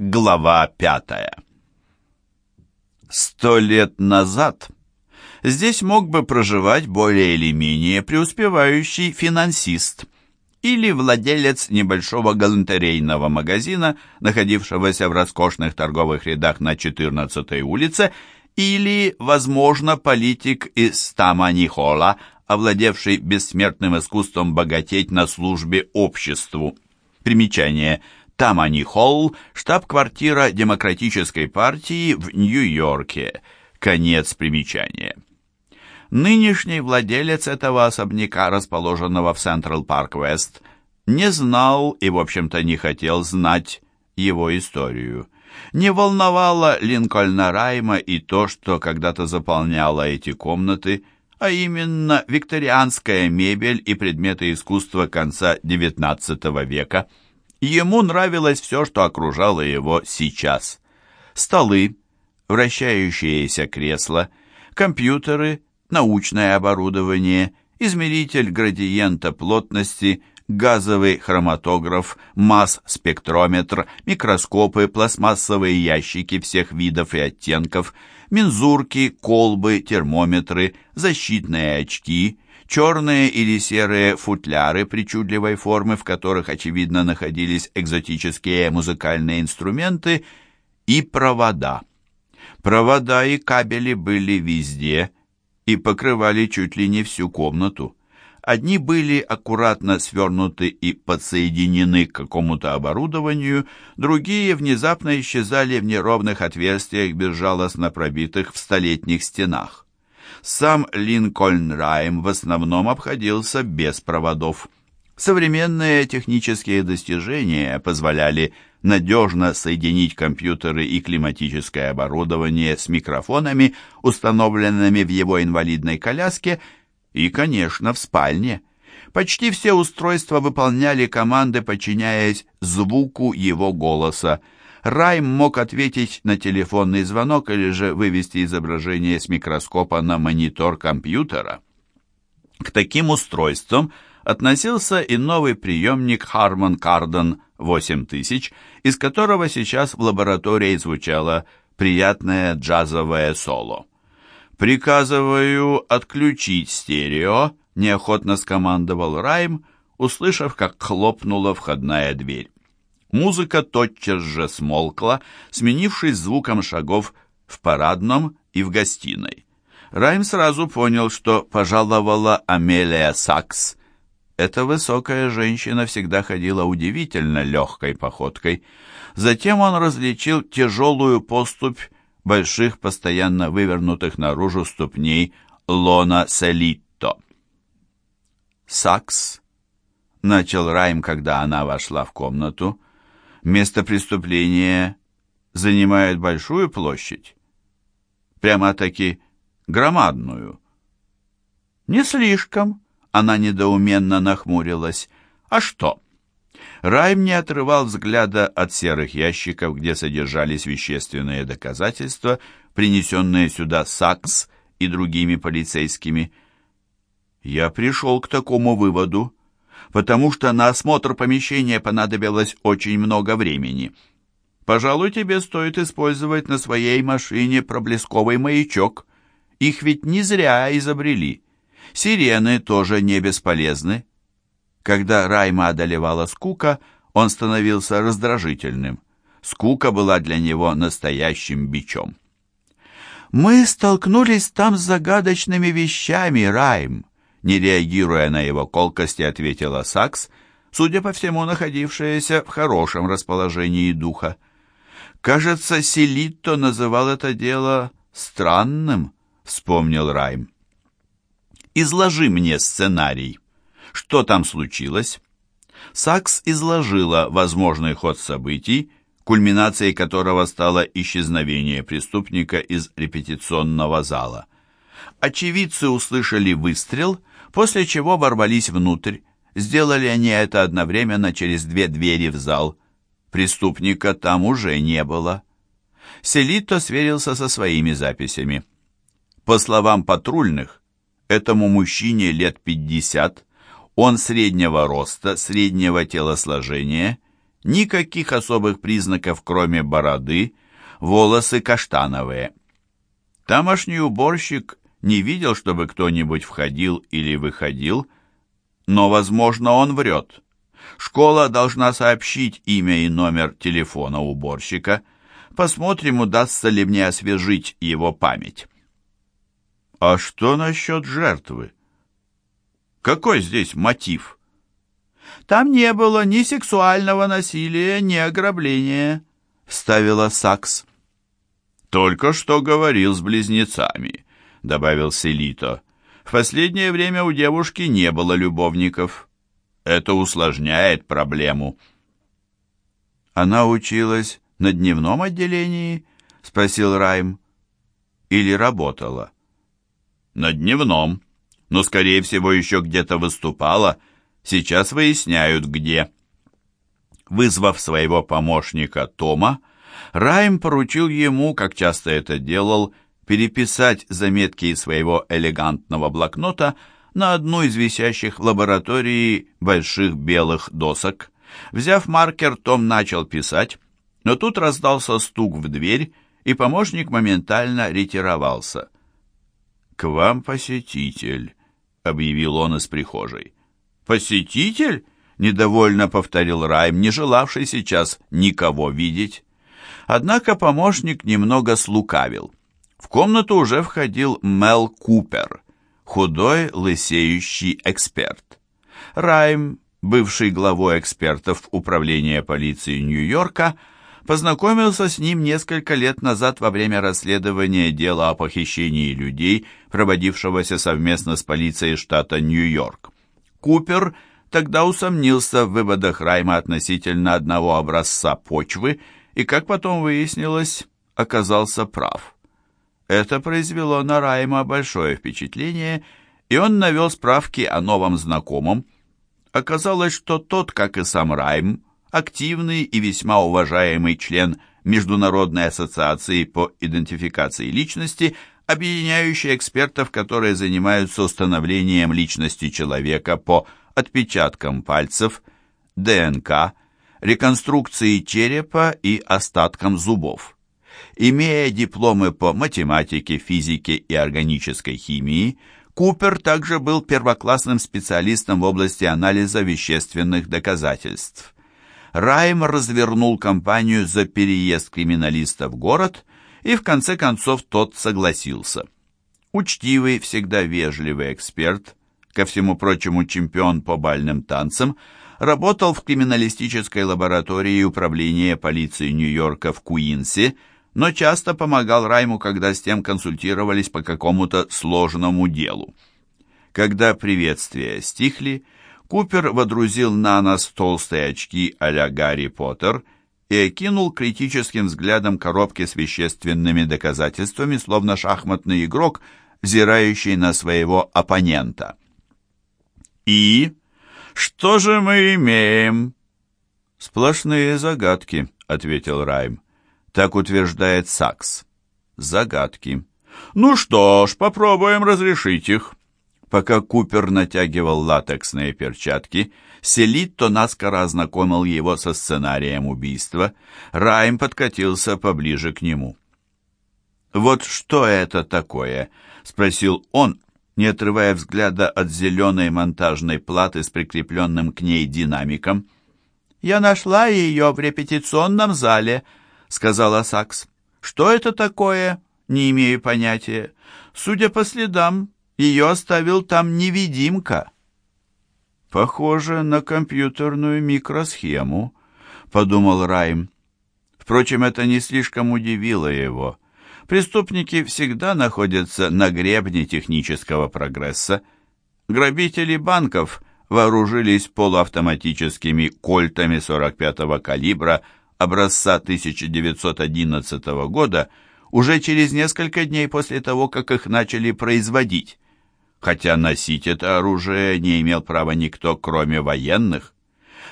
Глава пятая Сто лет назад здесь мог бы проживать более или менее преуспевающий финансист или владелец небольшого галантерейного магазина, находившегося в роскошных торговых рядах на 14-й улице, или, возможно, политик из Таманихола, овладевший бессмертным искусством богатеть на службе обществу. Примечание. Тамани-Холл, штаб-квартира Демократической партии в Нью-Йорке. Конец примечания. Нынешний владелец этого особняка, расположенного в Централ Парк Вест, не знал и, в общем-то, не хотел знать его историю. Не волновало Линкольна Райма и то, что когда-то заполняло эти комнаты, а именно викторианская мебель и предметы искусства конца XIX века. Ему нравилось все, что окружало его сейчас. Столы, вращающиеся кресла, компьютеры, научное оборудование, измеритель градиента плотности – газовый хроматограф, масс-спектрометр, микроскопы, пластмассовые ящики всех видов и оттенков, мензурки, колбы, термометры, защитные очки, черные или серые футляры причудливой формы, в которых, очевидно, находились экзотические музыкальные инструменты, и провода. Провода и кабели были везде и покрывали чуть ли не всю комнату. Одни были аккуратно свернуты и подсоединены к какому-то оборудованию, другие внезапно исчезали в неровных отверстиях, безжалостно пробитых в столетних стенах. Сам Линкольн Райм в основном обходился без проводов. Современные технические достижения позволяли надежно соединить компьютеры и климатическое оборудование с микрофонами, установленными в его инвалидной коляске, и, конечно, в спальне. Почти все устройства выполняли команды, подчиняясь звуку его голоса. Райм мог ответить на телефонный звонок или же вывести изображение с микроскопа на монитор компьютера. К таким устройствам относился и новый приемник Harman Kardon 8000, из которого сейчас в лаборатории звучало приятное джазовое соло. «Приказываю отключить стерео», — неохотно скомандовал Райм, услышав, как хлопнула входная дверь. Музыка тотчас же смолкла, сменившись звуком шагов в парадном и в гостиной. Райм сразу понял, что пожаловала Амелия Сакс. Эта высокая женщина всегда ходила удивительно легкой походкой. Затем он различил тяжелую поступь больших, постоянно вывернутых наружу ступней Лона Селитто. «Сакс», — начал Райм, когда она вошла в комнату, — «место преступления занимает большую площадь, прямо-таки громадную». «Не слишком», — она недоуменно нахмурилась. «А что?» Райм не отрывал взгляда от серых ящиков, где содержались вещественные доказательства, принесенные сюда Сакс и другими полицейскими. Я пришел к такому выводу, потому что на осмотр помещения понадобилось очень много времени. Пожалуй, тебе стоит использовать на своей машине проблесковый маячок. Их ведь не зря изобрели. Сирены тоже не бесполезны. Когда Райма одолевала скука, он становился раздражительным. Скука была для него настоящим бичом. «Мы столкнулись там с загадочными вещами, Райм», не реагируя на его колкости, ответила Сакс, судя по всему, находившаяся в хорошем расположении духа. «Кажется, Селитто называл это дело странным», — вспомнил Райм. «Изложи мне сценарий». Что там случилось? Сакс изложила возможный ход событий, кульминацией которого стало исчезновение преступника из репетиционного зала. Очевидцы услышали выстрел, после чего ворвались внутрь. Сделали они это одновременно через две двери в зал. Преступника там уже не было. Селито сверился со своими записями. По словам патрульных, этому мужчине лет пятьдесят он среднего роста, среднего телосложения, Никаких особых признаков, кроме бороды, волосы каштановые. Тамошний уборщик не видел, чтобы кто-нибудь входил или выходил, но, возможно, он врет. Школа должна сообщить имя и номер телефона уборщика. Посмотрим, удастся ли мне освежить его память. А что насчет жертвы? Какой здесь мотив? Там не было ни сексуального насилия, ни ограбления, вставила Сакс. Только что говорил с близнецами, добавил Селито. В последнее время у девушки не было любовников. Это усложняет проблему. Она училась на дневном отделении? Спросил Райм. Или работала? На дневном, но, скорее всего, еще где-то выступала. Сейчас выясняют, где. Вызвав своего помощника Тома, Райм поручил ему, как часто это делал, переписать заметки из своего элегантного блокнота на одну из висящих в лаборатории больших белых досок. Взяв маркер, Том начал писать, но тут раздался стук в дверь, и помощник моментально ретировался. «К вам посетитель», — объявил он из прихожей. «Посетитель?» — недовольно повторил Райм, не желавший сейчас никого видеть. Однако помощник немного слукавил. В комнату уже входил Мел Купер, худой, лысеющий эксперт. Райм, бывший главой экспертов Управления полиции Нью-Йорка, познакомился с ним несколько лет назад во время расследования дела о похищении людей, проводившегося совместно с полицией штата Нью-Йорк. Купер тогда усомнился в выводах Райма относительно одного образца почвы и, как потом выяснилось, оказался прав. Это произвело на Райма большое впечатление, и он навел справки о новом знакомом. Оказалось, что тот, как и сам Райм, активный и весьма уважаемый член Международной ассоциации по идентификации личности, объединяющей экспертов, которые занимаются установлением личности человека по отпечаткам пальцев, ДНК, реконструкции черепа и остаткам зубов. Имея дипломы по математике, физике и органической химии, Купер также был первоклассным специалистом в области анализа вещественных доказательств. Райм развернул кампанию за переезд криминалиста в город, и в конце концов тот согласился. Учтивый, всегда вежливый эксперт, ко всему прочему чемпион по бальным танцам, работал в криминалистической лаборатории управления полиции Нью-Йорка в Куинсе, но часто помогал Райму, когда с тем консультировались по какому-то сложному делу. Когда приветствия стихли, Купер водрузил на нос толстые очки а-ля Гарри Поттер и окинул критическим взглядом коробки с вещественными доказательствами, словно шахматный игрок, взирающий на своего оппонента. «И? Что же мы имеем?» «Сплошные загадки», — ответил Райм. Так утверждает Сакс. Загадки. Ну что ж, попробуем разрешить их. Пока Купер натягивал латексные перчатки, Селитто наскоро ознакомил его со сценарием убийства. Райм подкатился поближе к нему. «Вот что это такое?» — спросил он, не отрывая взгляда от зеленой монтажной платы с прикрепленным к ней динамиком. «Я нашла ее в репетиционном зале», сказала Сакс. «Что это такое? Не имею понятия. Судя по следам, ее оставил там невидимка». «Похоже на компьютерную микросхему», — подумал Райм. Впрочем, это не слишком удивило его. Преступники всегда находятся на гребне технического прогресса. Грабители банков вооружились полуавтоматическими кольтами 45-го калибра образца 1911 года уже через несколько дней после того, как их начали производить, хотя носить это оружие не имел права никто, кроме военных.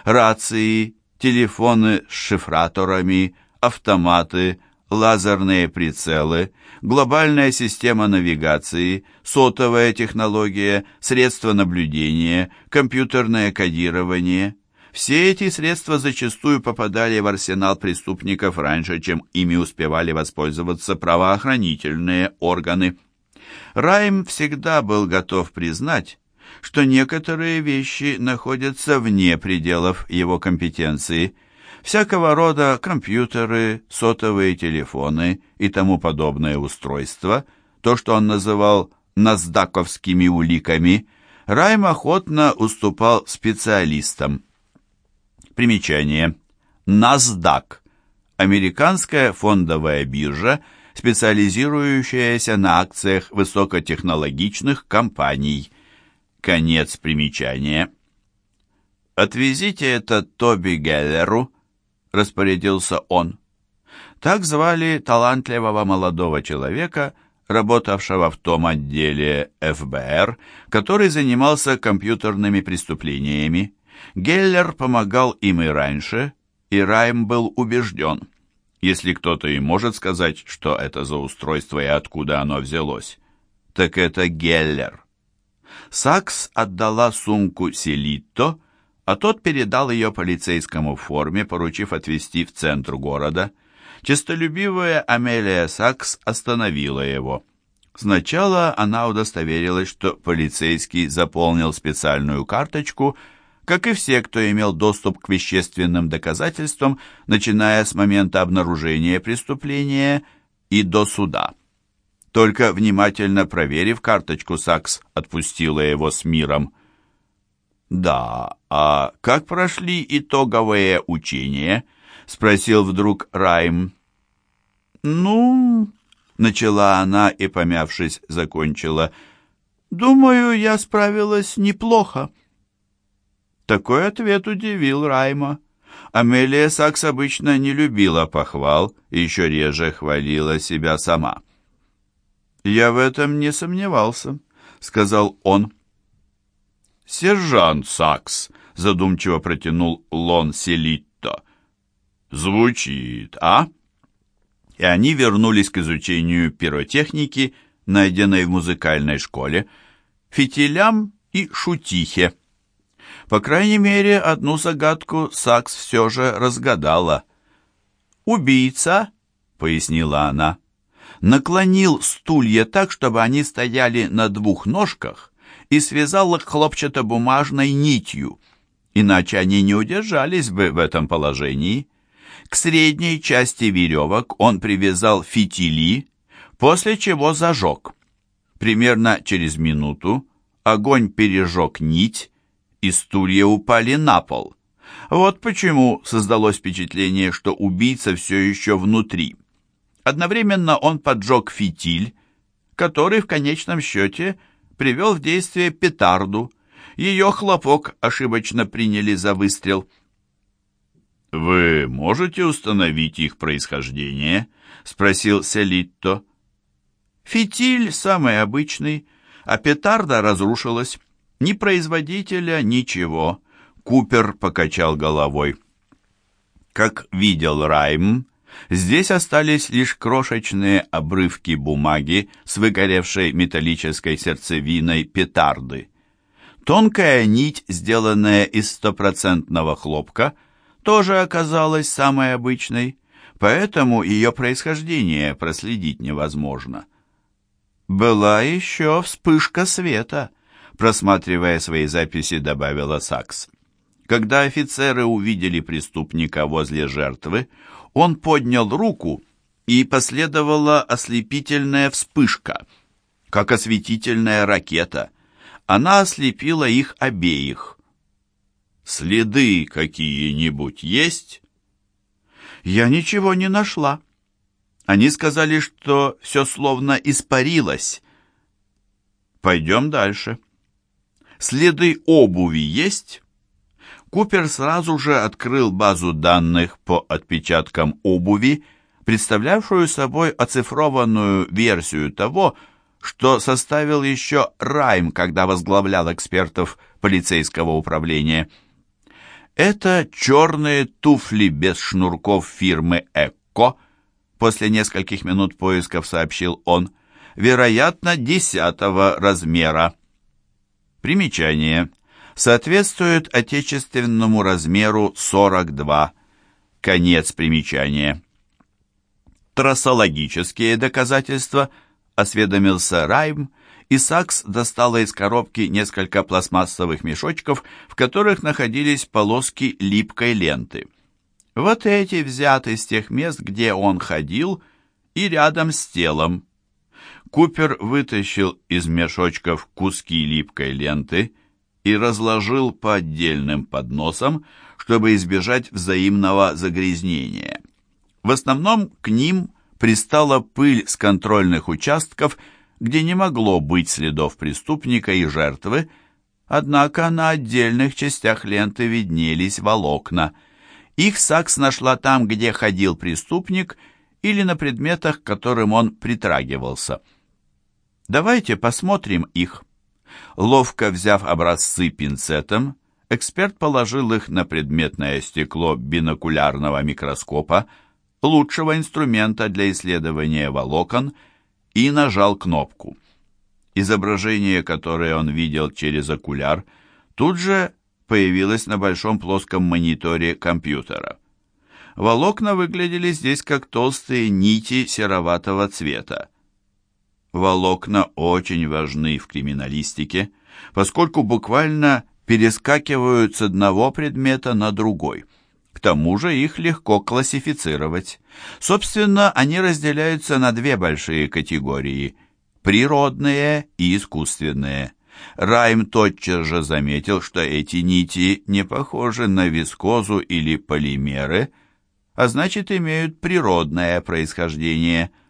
Рации, телефоны с шифраторами, автоматы, лазерные прицелы, глобальная система навигации, сотовая технология, средства наблюдения, компьютерное кодирование – Все эти средства зачастую попадали в арсенал преступников раньше, чем ими успевали воспользоваться правоохранительные органы. Райм всегда был готов признать, что некоторые вещи находятся вне пределов его компетенции. Всякого рода компьютеры, сотовые телефоны и тому подобное устройства, то, что он называл «наздаковскими уликами», Райм охотно уступал специалистам. Примечание. NASDAQ – американская фондовая биржа, специализирующаяся на акциях высокотехнологичных компаний. Конец примечания. «Отвезите это Тоби Геллеру», — распорядился он. Так звали талантливого молодого человека, работавшего в том отделе ФБР, который занимался компьютерными преступлениями. Геллер помогал им и раньше, и Райм был убежден, если кто-то и может сказать, что это за устройство и откуда оно взялось, так это Геллер. Сакс отдала сумку Селитто, а тот передал ее полицейскому в форме, поручив отвезти в центр города. Честолюбивая Амелия Сакс остановила его. Сначала она удостоверилась, что полицейский заполнил специальную карточку – как и все, кто имел доступ к вещественным доказательствам, начиная с момента обнаружения преступления и до суда. Только внимательно проверив карточку, Сакс отпустила его с миром. «Да, а как прошли итоговые учения?» — спросил вдруг Райм. «Ну...» — начала она и, помявшись, закончила. «Думаю, я справилась неплохо». Такой ответ удивил Райма. Амелия Сакс обычно не любила похвал и еще реже хвалила себя сама. «Я в этом не сомневался», — сказал он. «Сержант Сакс», — задумчиво протянул Лон Селитто. «Звучит, а?» И они вернулись к изучению пиротехники, найденной в музыкальной школе, фитилям и шутихе. По крайней мере, одну загадку Сакс все же разгадала. «Убийца», — пояснила она, — наклонил стулья так, чтобы они стояли на двух ножках и связал их хлопчатобумажной нитью, иначе они не удержались бы в этом положении. К средней части веревок он привязал фитили, после чего зажег. Примерно через минуту огонь пережег нить, и стулья упали на пол. Вот почему создалось впечатление, что убийца все еще внутри. Одновременно он поджег фитиль, который в конечном счете привел в действие петарду. Ее хлопок ошибочно приняли за выстрел. «Вы можете установить их происхождение?» — спросил Селитто. «Фитиль самый обычный, а петарда разрушилась». Ни производителя, ничего. Купер покачал головой. Как видел Райм, здесь остались лишь крошечные обрывки бумаги с выгоревшей металлической сердцевиной петарды. Тонкая нить, сделанная из стопроцентного хлопка, тоже оказалась самой обычной, поэтому ее происхождение проследить невозможно. Была еще вспышка света — просматривая свои записи, добавила Сакс. Когда офицеры увидели преступника возле жертвы, он поднял руку, и последовала ослепительная вспышка, как осветительная ракета. Она ослепила их обеих. «Следы какие-нибудь есть?» «Я ничего не нашла. Они сказали, что все словно испарилось. Пойдем дальше». Следы обуви есть? Купер сразу же открыл базу данных по отпечаткам обуви, представлявшую собой оцифрованную версию того, что составил еще Райм, когда возглавлял экспертов полицейского управления. Это черные туфли без шнурков фирмы «Экко», после нескольких минут поисков сообщил он, вероятно, десятого размера. Примечание. соответствует отечественному размеру 42. Конец примечания. Трассологические доказательства, осведомился Райм, и Сакс достала из коробки несколько пластмассовых мешочков, в которых находились полоски липкой ленты. Вот эти взяты с тех мест, где он ходил, и рядом с телом. Купер вытащил из мешочков куски липкой ленты и разложил по отдельным подносам, чтобы избежать взаимного загрязнения. В основном к ним пристала пыль с контрольных участков, где не могло быть следов преступника и жертвы, однако на отдельных частях ленты виднелись волокна. Их Сакс нашла там, где ходил преступник, или на предметах, к которым он притрагивался. Давайте посмотрим их. Ловко взяв образцы пинцетом, эксперт положил их на предметное стекло бинокулярного микроскопа, лучшего инструмента для исследования волокон, и нажал кнопку. Изображение, которое он видел через окуляр, тут же появилось на большом плоском мониторе компьютера. Волокна выглядели здесь как толстые нити сероватого цвета. Волокна очень важны в криминалистике, поскольку буквально перескакивают с одного предмета на другой. К тому же их легко классифицировать. Собственно, они разделяются на две большие категории – природные и искусственные. Райм тотчас же заметил, что эти нити не похожи на вискозу или полимеры, а значит имеют природное происхождение –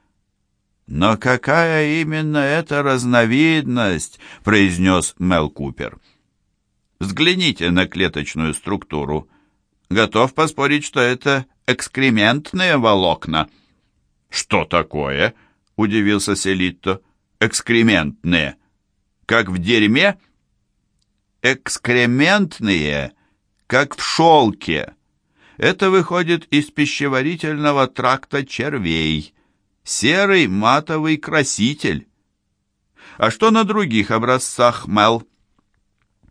«Но какая именно эта разновидность?» — произнес Мел Купер. «Взгляните на клеточную структуру. Готов поспорить, что это экскрементные волокна». «Что такое?» — удивился Селитто. «Экскрементные. Как в дерьме?» «Экскрементные, как в шелке. Это выходит из пищеварительного тракта червей» серый матовый краситель. А что на других образцах, Мел?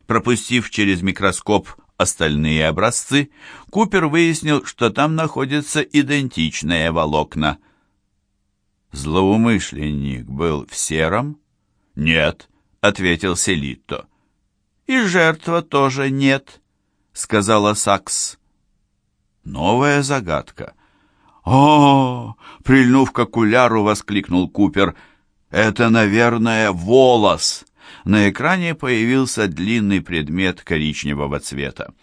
Пропустив через микроскоп остальные образцы, Купер выяснил, что там находятся идентичные волокна. Злоумышленник был в сером? Нет, ответил Селитто. И жертва тоже нет, сказала Сакс. Новая загадка. О, прильнув к окуляру, воскликнул Купер. Это, наверное, волос. На экране появился длинный предмет коричневого цвета.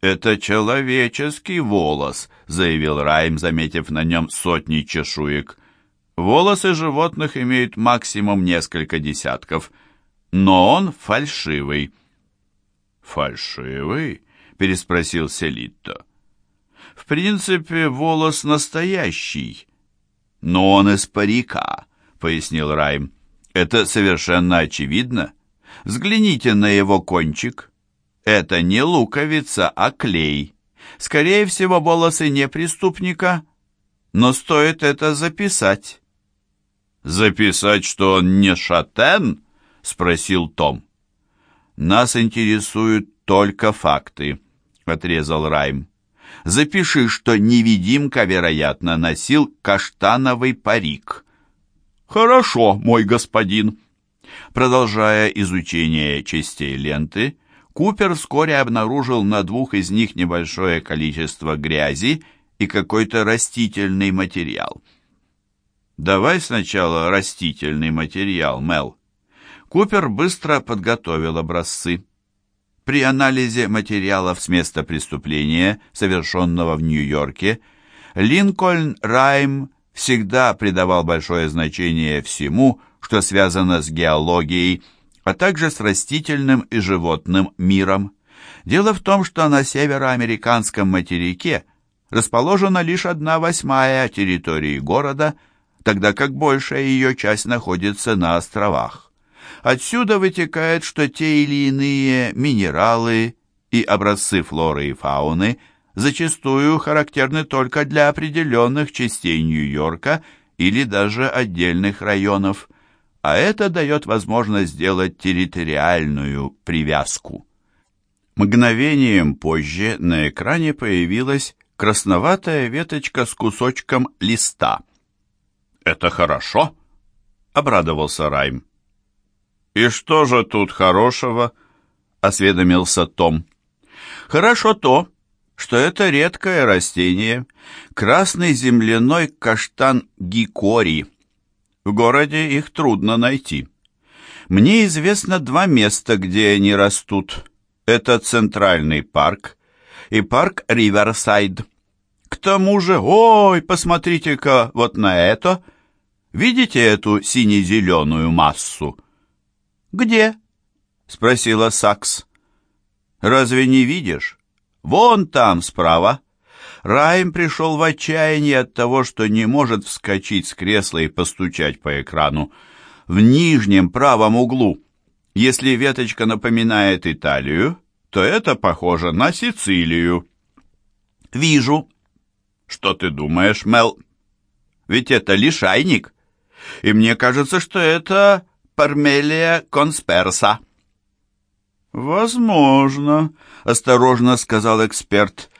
«Это человеческий волос», — заявил Райм, заметив на нем сотни чешуек. «Волосы животных имеют максимум несколько десятков, но он фальшивый». «Фальшивый?» — переспросил Селитто. В принципе, волос настоящий, но он из парика, пояснил Райм. Это совершенно очевидно. Взгляните на его кончик. Это не луковица, а клей. Скорее всего, волосы не преступника, но стоит это записать. «Записать, что он не шатен?» — спросил Том. «Нас интересуют только факты», — отрезал Райм. Запиши, что невидимка, вероятно, носил каштановый парик. Хорошо, мой господин. Продолжая изучение частей ленты, Купер вскоре обнаружил на двух из них небольшое количество грязи и какой-то растительный материал. «Давай сначала растительный материал, Мел». Купер быстро подготовил образцы. При анализе материалов с места преступления, совершенного в Нью-Йорке, Линкольн Райм всегда придавал большое значение всему, что связано с геологией, а также с растительным и животным миром. Дело в том, что на североамериканском материке расположена лишь одна восьмая территории города, тогда как большая ее часть находится на островах. Отсюда вытекает, что те или иные минералы и образцы флоры и фауны зачастую характерны только для определенных частей Нью-Йорка или даже отдельных районов, а это дает возможность сделать территориальную привязку. Мгновением позже на экране появилась красноватая веточка с кусочком листа. «Это хорошо?» — обрадовался Райм. «И что же тут хорошего?» — осведомился Том. «Хорошо то, что это редкое растение, красный земляной каштан гикори. В городе их трудно найти. Мне известно два места, где они растут. Это Центральный парк и парк Риверсайд. К тому же, ой, посмотрите-ка вот на это. Видите эту сине-зеленую массу? Где? Спросила Сакс. Разве не видишь? Вон там, справа. Райм пришел в отчаяние от того, что не может вскочить с кресла и постучать по экрану. В нижнем правом углу если веточка напоминает Италию, то это похоже на Сицилию. Вижу. Что ты думаешь, Мел? Ведь это лишайник. И мне кажется, что это Пармелия консперса. Возможно, осторожно сказал эксперт.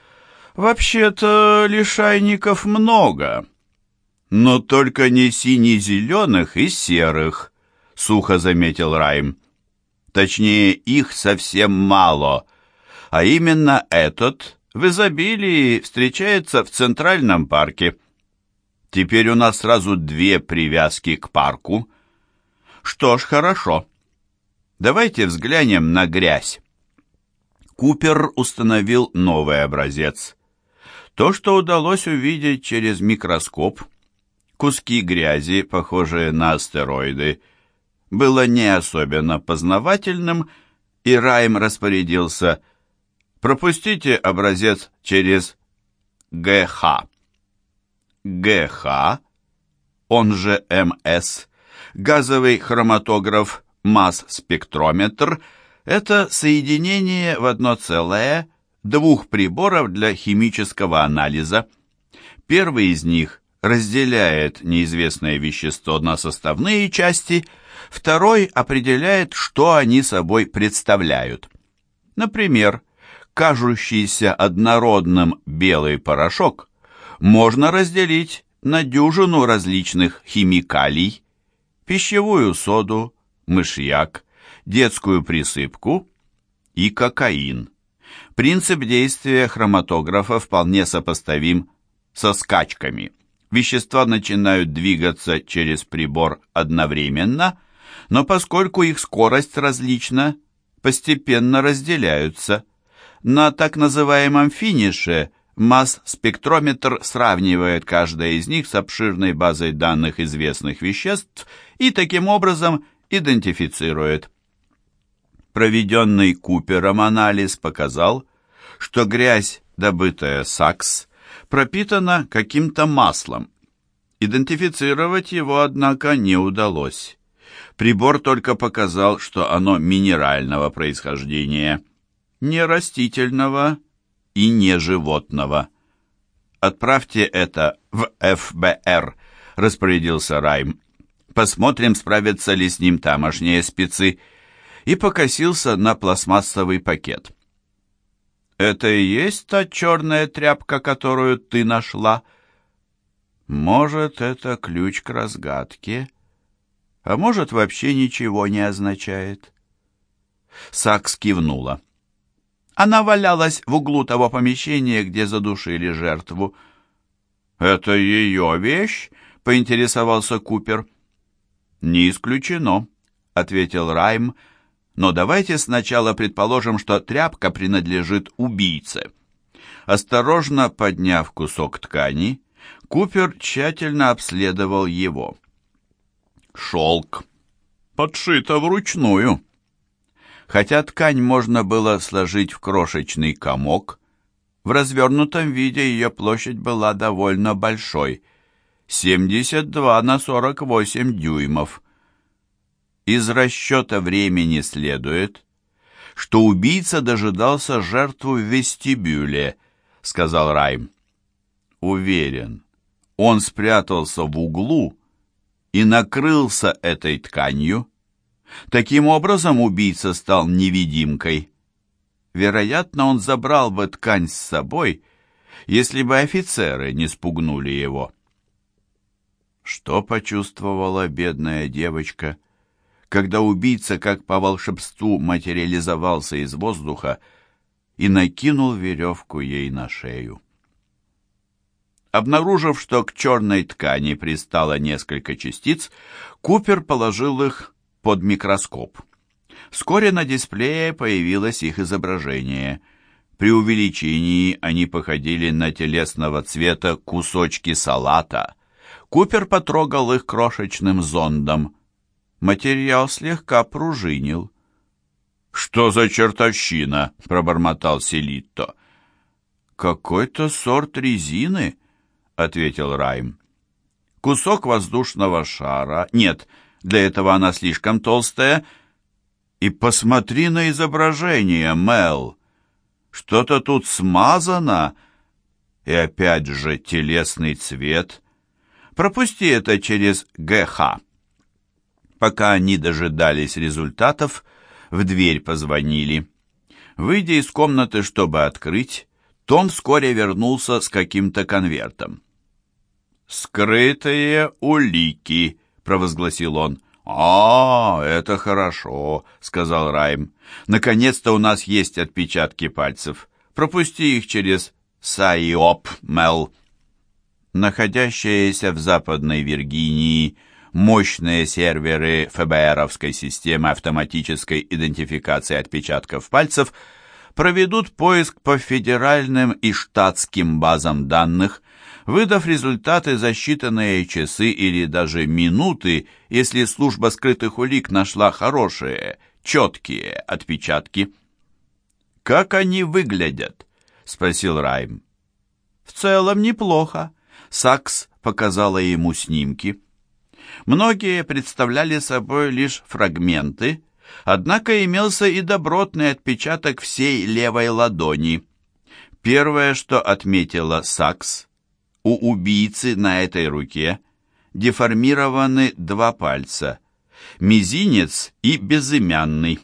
Вообще-то лишайников много, но только не сине-зеленых и серых, сухо заметил Райм. Точнее, их совсем мало, а именно этот в изобилии встречается в Центральном парке. Теперь у нас сразу две привязки к парку. Что ж, хорошо. Давайте взглянем на грязь. Купер установил новый образец. То, что удалось увидеть через микроскоп, куски грязи, похожие на астероиды, было не особенно познавательным, и Райм распорядился «Пропустите образец через ГХ». ГХ, он же МС, газовый хроматограф масс-спектрометр – это соединение в одно целое двух приборов для химического анализа. Первый из них разделяет неизвестное вещество на составные части – Второй определяет, что они собой представляют. Например, кажущийся однородным белый порошок можно разделить на дюжину различных химикалий, пищевую соду, мышьяк, детскую присыпку и кокаин. Принцип действия хроматографа вполне сопоставим со скачками. Вещества начинают двигаться через прибор одновременно, но поскольку их скорость различна, постепенно разделяются. На так называемом финише масс-спектрометр сравнивает каждое из них с обширной базой данных известных веществ и таким образом идентифицирует. Проведенный Купером анализ показал, что грязь, добытая САКС, пропитана каким-то маслом. Идентифицировать его, однако, не удалось. Прибор только показал, что оно минерального происхождения, не растительного и не животного. «Отправьте это в ФБР», — распорядился Райм. «Посмотрим, справятся ли с ним тамошние спецы». И покосился на пластмассовый пакет. «Это и есть та черная тряпка, которую ты нашла?» «Может, это ключ к разгадке?» а может, вообще ничего не означает. Сакс кивнула. Она валялась в углу того помещения, где задушили жертву. «Это ее вещь?» — поинтересовался Купер. «Не исключено», — ответил Райм, «но давайте сначала предположим, что тряпка принадлежит убийце». Осторожно подняв кусок ткани, Купер тщательно обследовал его шелк. Подшито вручную. Хотя ткань можно было сложить в крошечный комок, в развернутом виде ее площадь была довольно большой — 72 на 48 дюймов. Из расчета времени следует, что убийца дожидался жертву в вестибюле, сказал Райм. Уверен, он спрятался в углу и накрылся этой тканью. Таким образом убийца стал невидимкой. Вероятно, он забрал бы ткань с собой, если бы офицеры не спугнули его. Что почувствовала бедная девочка, когда убийца, как по волшебству, материализовался из воздуха и накинул веревку ей на шею? Обнаружив, что к черной ткани пристало несколько частиц, Купер положил их под микроскоп. Вскоре на дисплее появилось их изображение. При увеличении они походили на телесного цвета кусочки салата. Купер потрогал их крошечным зондом. Материал слегка пружинил. «Что за чертовщина?» — пробормотал Селитто. «Какой-то сорт резины», — ответил Райм. «Кусок воздушного шара. Нет, для этого она слишком толстая. И посмотри на изображение, Мел. Что-то тут смазано. И опять же телесный цвет. Пропусти это через ГХ». Пока они дожидались результатов, в дверь позвонили. Выйдя из комнаты, чтобы открыть, том вскоре вернулся с каким-то конвертом. «Скрытые улики», — провозгласил он. «А, это хорошо», — сказал Райм. «Наконец-то у нас есть отпечатки пальцев. Пропусти их через Сайоп, Мел». Находящаяся в Западной Виргинии мощные серверы ФБРовской системы автоматической идентификации отпечатков пальцев проведут поиск по федеральным и штатским базам данных, выдав результаты за считанные часы или даже минуты, если служба скрытых улик нашла хорошие, четкие отпечатки. «Как они выглядят?» — спросил Райм. «В целом неплохо». Сакс показала ему снимки. Многие представляли собой лишь фрагменты, однако имелся и добротный отпечаток всей левой ладони. Первое, что отметила Сакс, у убийцы на этой руке деформированы два пальца, мизинец и безымянный.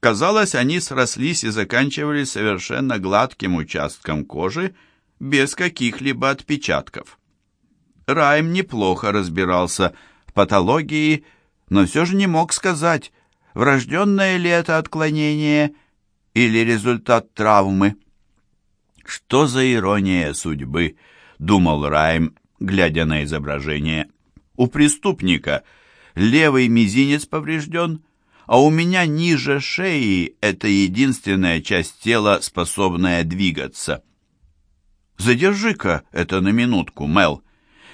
Казалось, они срослись и заканчивались совершенно гладким участком кожи, без каких-либо отпечатков. Райм неплохо разбирался в патологии, но все же не мог сказать, врожденное ли это отклонение или результат травмы. «Что за ирония судьбы?» — думал Райм, глядя на изображение. «У преступника левый мизинец поврежден, а у меня ниже шеи это единственная часть тела, способная двигаться». «Задержи-ка это на минутку, Мел»,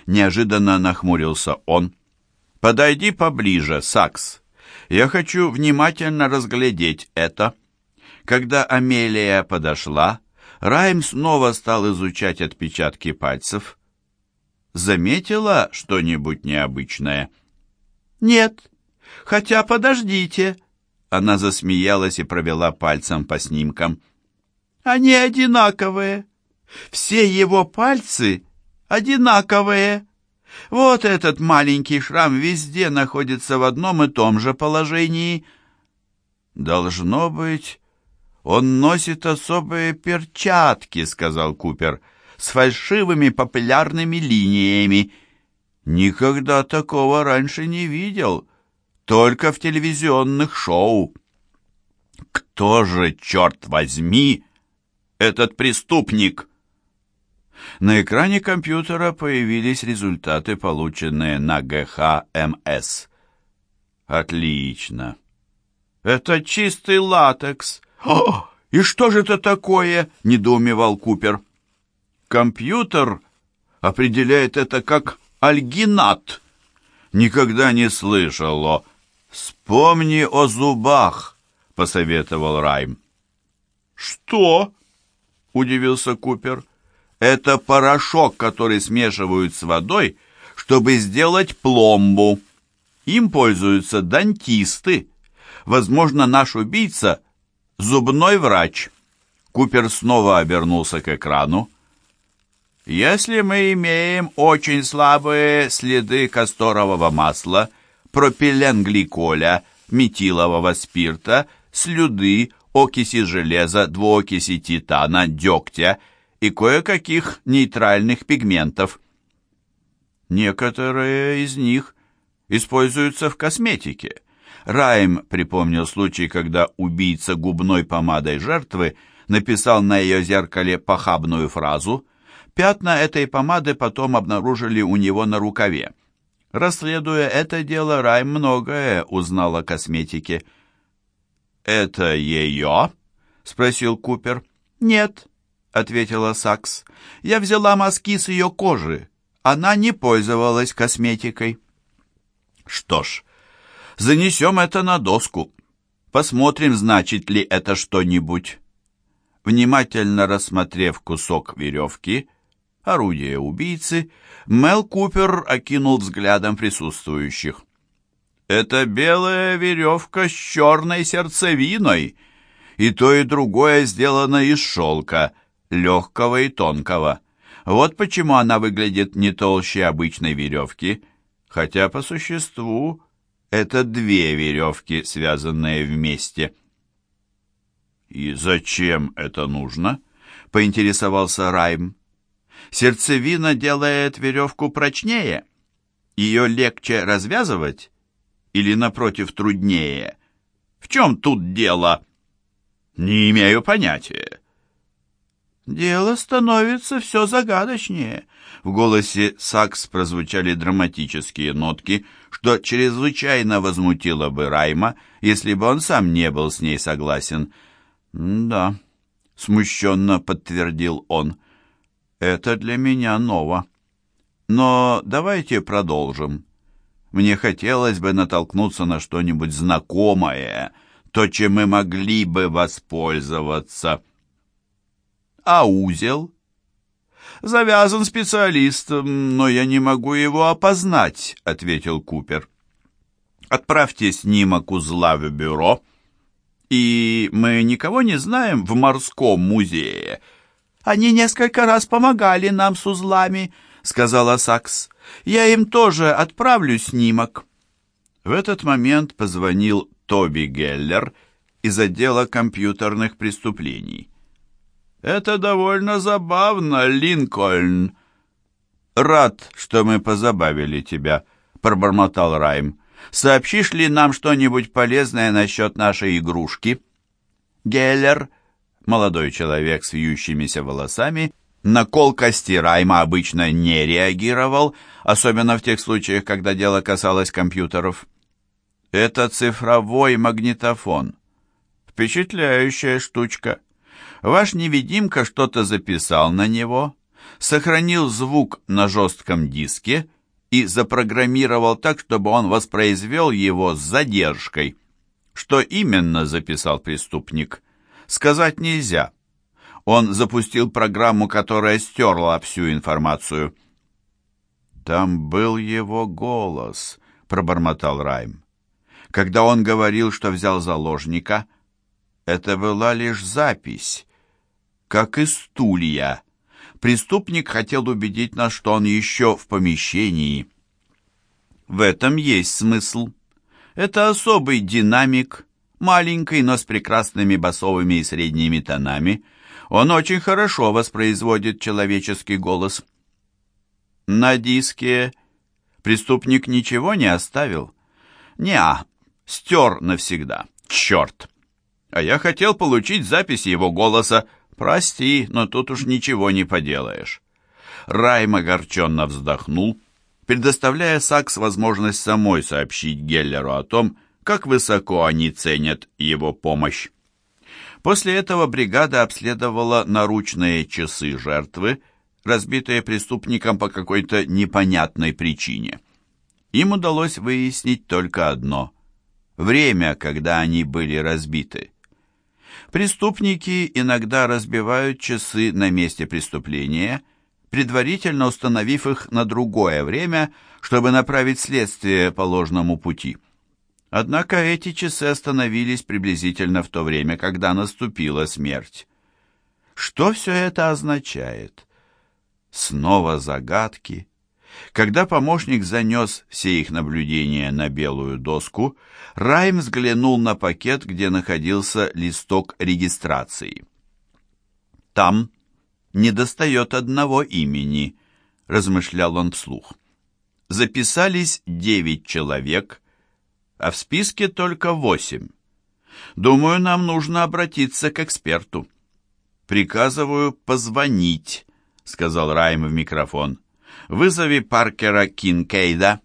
Неожиданно нахмурился он. «Подойди поближе, Сакс. Я хочу внимательно разглядеть это». Когда Амелия подошла, Райм снова стал изучать отпечатки пальцев. Заметила что-нибудь необычное? «Нет. Хотя подождите». Она засмеялась и провела пальцем по снимкам. «Они одинаковые. Все его пальцы одинаковые. Вот этот маленький шрам везде находится в одном и том же положении. Должно быть, он носит особые перчатки, сказал Купер, с фальшивыми папиллярными линиями. Никогда такого раньше не видел, только в телевизионных шоу. Кто же, черт возьми, этот преступник? На экране компьютера появились результаты, полученные на ГХМС. Отлично. Это чистый латекс. О, и что же это такое? недоумевал Купер. Компьютер определяет это как альгинат. Никогда не слышал о... Вспомни о зубах, посоветовал Райм. Что? удивился Купер. Это порошок, который смешивают с водой, чтобы сделать пломбу. Им пользуются дантисты. Возможно, наш убийца – зубной врач. Купер снова обернулся к экрану. Если мы имеем очень слабые следы касторового масла, пропиленгликоля, метилового спирта, слюды, окиси железа, двуокиси титана, дегтя и кое-каких нейтральных пигментов. Некоторые из них используются в косметике. Райм припомнил случай, когда убийца губной помадой жертвы написал на ее зеркале похабную фразу. Пятна этой помады потом обнаружили у него на рукаве. Расследуя это дело, Райм многое узнал о косметике. «Это ее?» — спросил Купер. «Нет», — ответила Сакс. «Я взяла мазки с ее кожи. Она не пользовалась косметикой». «Что ж, Занесем это на доску. Посмотрим, значит ли это что-нибудь. Внимательно рассмотрев кусок веревки, орудие убийцы, Мел Купер окинул взглядом присутствующих. «Это белая веревка с черной сердцевиной, и то и другое сделано из шелка, легкого и тонкого. Вот почему она выглядит не толще обычной веревки, хотя по существу это две веревки, связанные вместе. «И зачем это нужно?» — поинтересовался Райм. «Сердцевина делает веревку прочнее. Ее легче развязывать или, напротив, труднее? В чем тут дело?» «Не имею понятия». «Дело становится все загадочнее», в голосе Сакс прозвучали драматические нотки, что чрезвычайно возмутило бы Райма, если бы он сам не был с ней согласен. «Да», — смущенно подтвердил он, — «это для меня ново. Но давайте продолжим. Мне хотелось бы натолкнуться на что-нибудь знакомое, то, чем мы могли бы воспользоваться». «А узел?» завязан специалистом, но я не могу его опознать», — ответил Купер. «Отправьте снимок узла в бюро, и мы никого не знаем в морском музее». «Они несколько раз помогали нам с узлами», — сказала Сакс. «Я им тоже отправлю снимок». В этот момент позвонил Тоби Геллер из отдела компьютерных преступлений. «Это довольно забавно, Линкольн». «Рад, что мы позабавили тебя», — пробормотал Райм. «Сообщишь ли нам что-нибудь полезное насчет нашей игрушки?» Геллер, молодой человек с вьющимися волосами, на колкости Райма обычно не реагировал, особенно в тех случаях, когда дело касалось компьютеров. «Это цифровой магнитофон. Впечатляющая штучка». Ваш невидимка что-то записал на него, сохранил звук на жестком диске и запрограммировал так, чтобы он воспроизвел его с задержкой. Что именно записал преступник, сказать нельзя. Он запустил программу, которая стерла всю информацию. «Там был его голос», — пробормотал Райм. «Когда он говорил, что взял заложника, это была лишь запись, как и стулья. Преступник хотел убедить нас, что он еще в помещении. В этом есть смысл. Это особый динамик, маленький, но с прекрасными басовыми и средними тонами. Он очень хорошо воспроизводит человеческий голос. На диске преступник ничего не оставил? Неа, стер навсегда. Черт! А я хотел получить запись его голоса, «Прости, но тут уж ничего не поделаешь». Райм огорченно вздохнул, предоставляя Сакс возможность самой сообщить Геллеру о том, как высоко они ценят его помощь. После этого бригада обследовала наручные часы жертвы, разбитые преступником по какой-то непонятной причине. Им удалось выяснить только одно – время, когда они были разбиты – Преступники иногда разбивают часы на месте преступления, предварительно установив их на другое время, чтобы направить следствие по ложному пути. Однако эти часы остановились приблизительно в то время, когда наступила смерть. Что все это означает? Снова загадки. Когда помощник занес все их наблюдения на белую доску, Райм взглянул на пакет, где находился листок регистрации. «Там недостает одного имени», — размышлял он вслух. «Записались девять человек, а в списке только восемь. Думаю, нам нужно обратиться к эксперту». «Приказываю позвонить», — сказал Райм в микрофон. «Вызови Паркера Кинкейда».